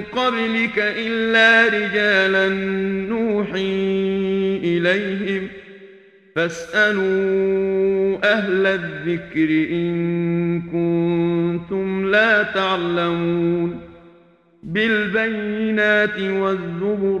قبلك إلا رجالا نوحي إليهم. فاسألوا أهل الذكر إن كنتم لا تعلمون. بالبينات والزبر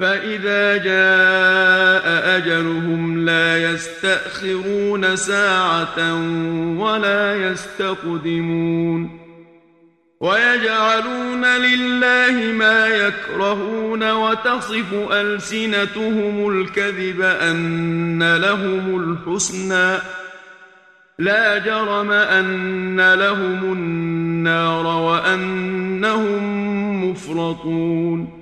فإذا جاء أجلهم لا يستأخرون ساعة ولا يستقدمون ويجعلون لله ما يكرهون وتصف ألسنتهم الكذب أن لهم الحسنى لا جرم أن لهم النار وأنهم مفرطون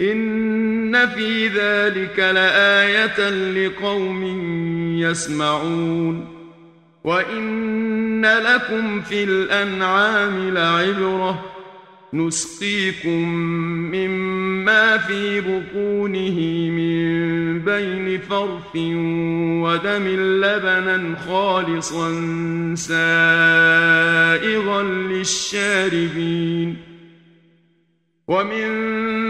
إن في ذلك لآية لقوم يسمعون وإن لكم في الأنعام لعبرة نسقيكم مما في بطونه من بين فرث ودم لبنا خالصا سائغا للشاربين ومن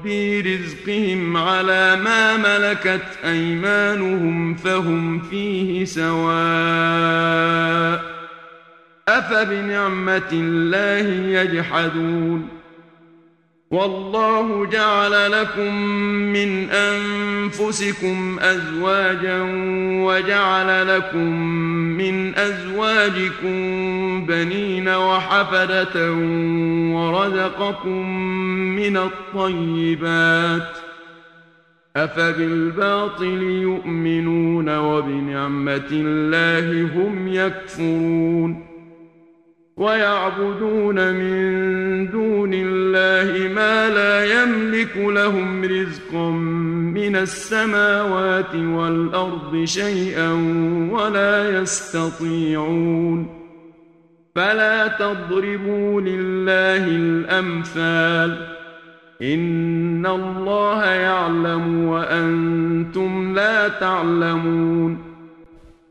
ربي رزقهم على ما ملكت أيمانهم فهم فيه سواء أفبنعمة الله يجحدون والله جعل لكم من أنفسكم أزواجا وجعل لكم من أزواجكم بنين وحفدة ورزقكم من الطيبات أفبالباطل يؤمنون وبنعمة الله هم يكفرون ويعبدون من دون الله يملك لهم رزقا من السماوات والأرض شيئا ولا يستطيعون. فلا تضربوا لله الأمثال. إن الله يعلم وأنتم لا تعلمون.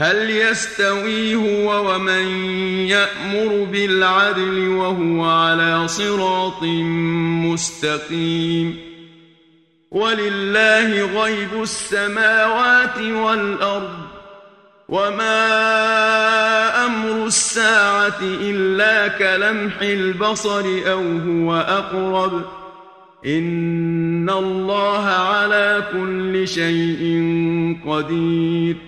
هل يستوي هو ومن يأمر بالعدل وهو على صراط مستقيم؟ ولله غيب السماوات والأرض وما أمر الساعة إلا كلمح البصر أو هو أقرب. إن الله على كل شيء قدير.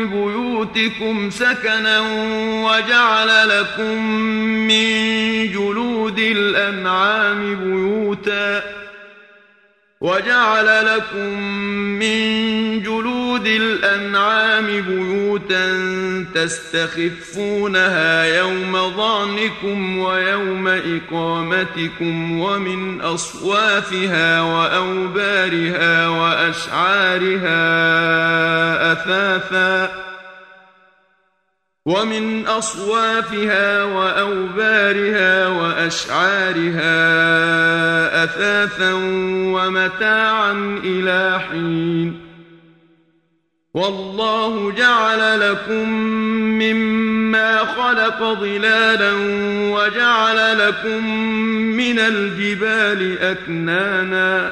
بيوتكم سكنا وجعل لكم من جلود الأنعام بيوتا وجعل لكم من جلود الأنعام بيوتا تستخفونها يوم ظعنكم ويوم إقامتكم ومن أصوافها وأوبارها وأشعارها أثاثا ومن أصوافها وأوبارها وأشعارها أثاثا ومتاعا إلى حين. والله جعل لكم مما خلق ظلالا وجعل لكم من الجبال أكنانا.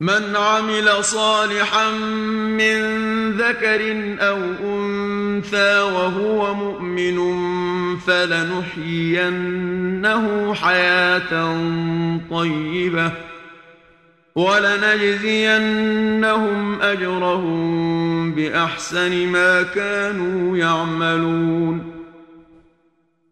من عمل صالحا من ذكر أو أنثى وهو مؤمن فلنحيينه حياة طيبة ولنجزينهم أجرهم بأحسن ما كانوا يعملون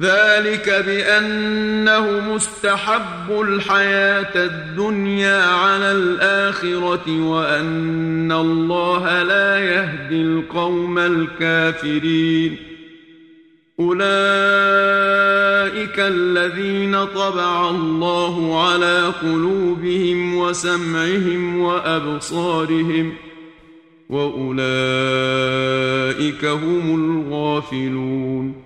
ذلك بأنه مستحب الحياة الدنيا على الآخرة وأن الله لا يهدي القوم الكافرين. أولئك الذين طبع الله على قلوبهم وسمعهم وأبصارهم وأولئك هم الغافلون.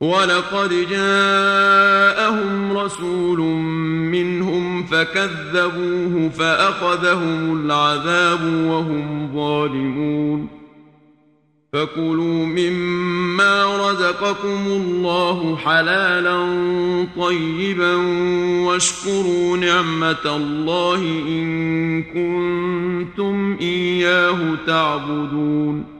ولقد جاءهم رسول منهم فكذبوه فأخذهم العذاب وهم ظالمون. فكلوا مما رزقكم الله حلالا طيبا واشكروا نعمة الله إن كنتم إياه تعبدون.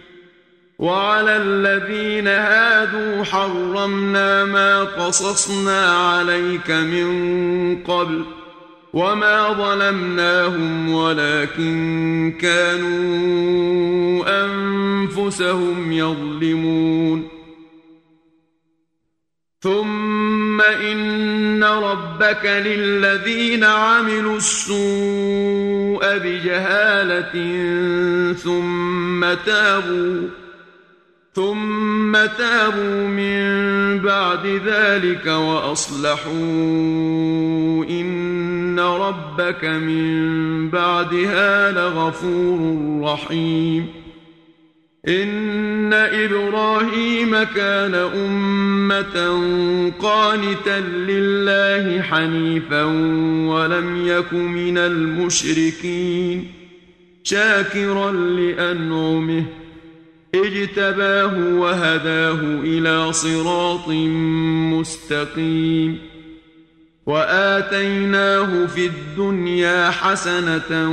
وعلى الذين هادوا حرمنا ما قصصنا عليك من قبل وما ظلمناهم ولكن كانوا أنفسهم يظلمون. ثم إن ربك للذين عملوا السوء بجهالة ثم تابوا ثم تابوا من بعد ذلك وأصلحوا إن ربك من بعدها لغفور رحيم. إن إبراهيم كان أمة قانتا لله حنيفا ولم يك من المشركين شاكرا لأنعمه اجتباه وهداه إلى صراط مستقيم. وآتيناه في الدنيا حسنة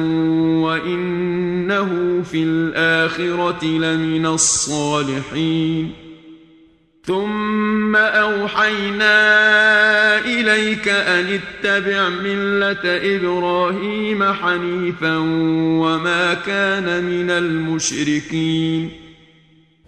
وإنه في الآخرة لمن الصالحين. ثم أوحينا إليك أن اتبع ملة إبراهيم حنيفا وما كان من المشركين.